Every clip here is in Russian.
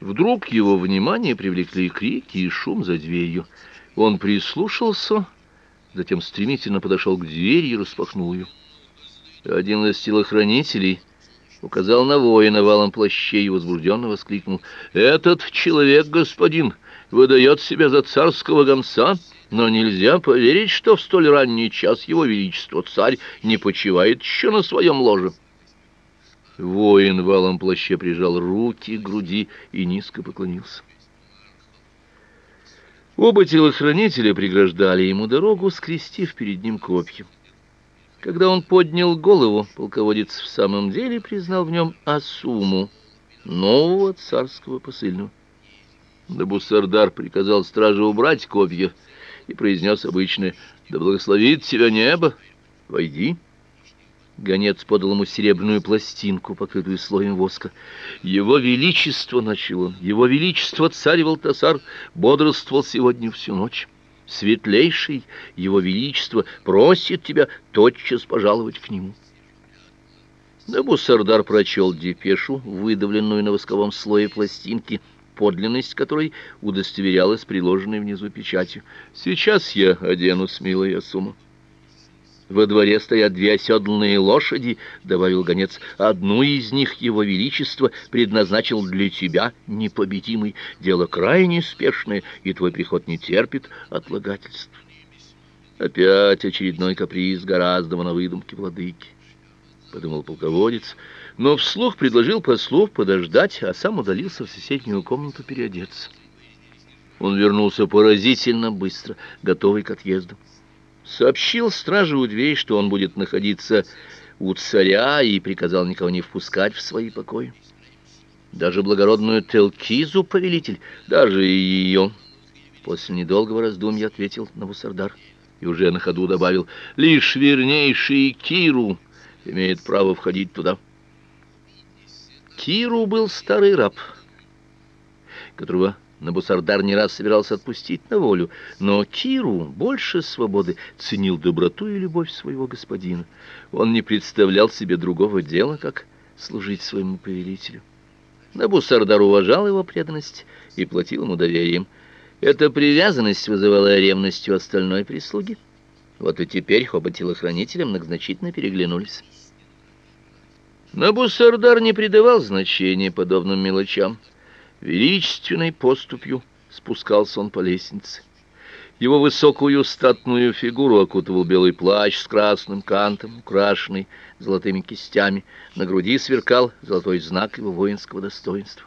Вдруг его внимание привлекли крики и шум за дверью. Он прислушался, затем стремительно подошел к двери и распахнул ее. Один из телохранителей указал на воина валом плаще и возбужденно воскликнул. «Этот человек, господин, выдает себя за царского гонца, но нельзя поверить, что в столь ранний час его величество царь не почивает еще на своем ложе». Воин валом плаще прижал руки к груди и низко поклонился. Оба телохранителя преграждали ему дорогу, скрестив перед ним копья. Когда он поднял голову, полководец в самом деле признал в нем Асуму, нового царского посыльного. Набусардар приказал страже убрать копья и произнес обычное «Да благословит тебя небо! Войди!» Гонец подал ему серебряную пластинку, покрытую слоем воска. «Его Величество!» — начал он. «Его Величество, царь Валтасар, бодрствовал сегодня всю ночь. Светлейший Его Величество просит тебя тотчас пожаловать к нему». Набусардар прочел депешу, выдавленную на восковом слое пластинки, подлинность которой удостоверялась приложенной внизу печатью. «Сейчас я оденусь, милая сумма». Во дворе стоят две оседланные лошади, добавил гонец. Одну из них его величество предназначил для тебя, непобедимый. Дело крайне спешное, и твой приход не терпит отлагательств. Опять очередной каприз гораздо на выдумке владыки, подумал полководец, но вслух предложил послов подождать, а сам удалился в соседнюю комнату переодеться. Он вернулся поразительно быстро, готовый к отъезду сообщил страже у дверей, что он будет находиться у царя и приказал никого не впускать в свои покои. Даже благородную Телкизу повелитель, даже ее. После недолгого раздумья ответил Навусардар и уже на ходу добавил: "Лишь вернейший Киру имеет право входить туда". Киру был старый раб, которого Набусардар не раз собирался отпустить на волю, но Киру больше свободы ценил доброту и любовь своего господина. Он не представлял себе другого дела, как служить своему повелителю. Набусардар уважал его преданность и платил ему доверием. Эта привязанность вызывала ревность у остальной прислуги. Вот и теперь оба телохранителя многозначительно переглянулись. Набусардар не придавал значения подобным мелочам. Величественной поступью спускался он по лестнице. Его высокую статную фигуру окутывал белый плащ с красным кантом, украшенный золотыми кистями. На груди сверкал золотой знак его воинского достоинства.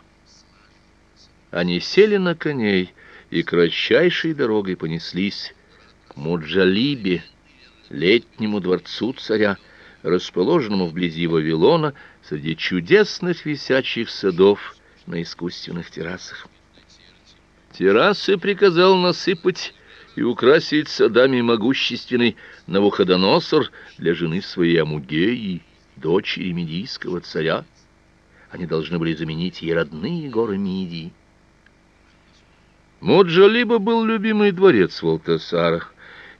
Они сели на коней и кратчайшей дорогой понеслись к Муджалибе, летнему дворцу царя, расположенному вблизи Вавилона среди чудесных висячих садов на искусственных террасах. Террасы приказал насыпать и украсить садами могущественный Навуходоносор для жены своей Амугеи, дочери медийского царя. Они должны были заменить ей родные горы Мидии. Моджалиба был любимый дворец Валтасара.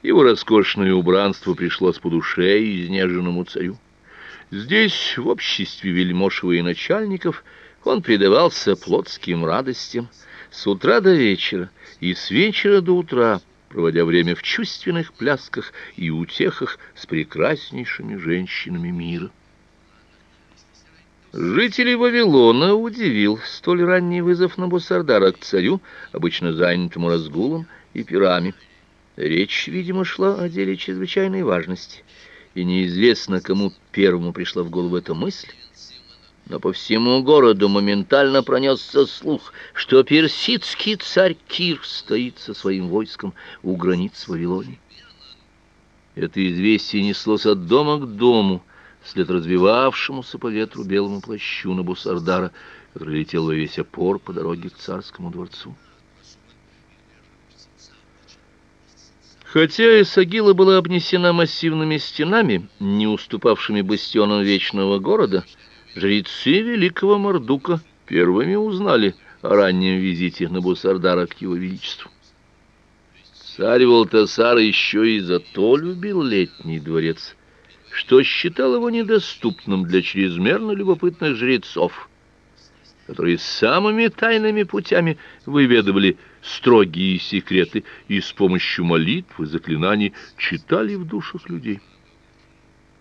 Его роскошное убранство пришлось по душе изнеженному царю. Здесь, в обществе вельмож и начальников, он предавался плотским радостям с утра до вечера и с вечера до утра, проводя время в чувственных плясках и утехах с прекраснейшими женщинами мира. Жителей Вавилона удивил столь ранний вызов на Набусардара к царю, обычно занятому разгулом и пирами. Речь, видимо, шла о деле чрезвычайной важности, и неизвестно, кому первому пришла в голову эта мысль, но по всему городу моментально пронесся слух, что персидский царь Кир стоит со своим войском у границ Вавилонии. Это известие неслось от дома к дому, вслед развивавшемуся по ветру белому плащу на Бусардара, который летел во весь опор по дороге к царскому дворцу. Хотя Исагила была обнесена массивными стенами, не уступавшими бастионам вечного города, Жрецы великого Мордука первыми узнали о раннем визите на Бусардара к его величеству. Царь Валтасар еще и за то любил летний дворец, что считал его недоступным для чрезмерно любопытных жрецов. которые самыми тайными путями выведывали строгие секреты и с помощью молитв и заклинаний читали в душах людей.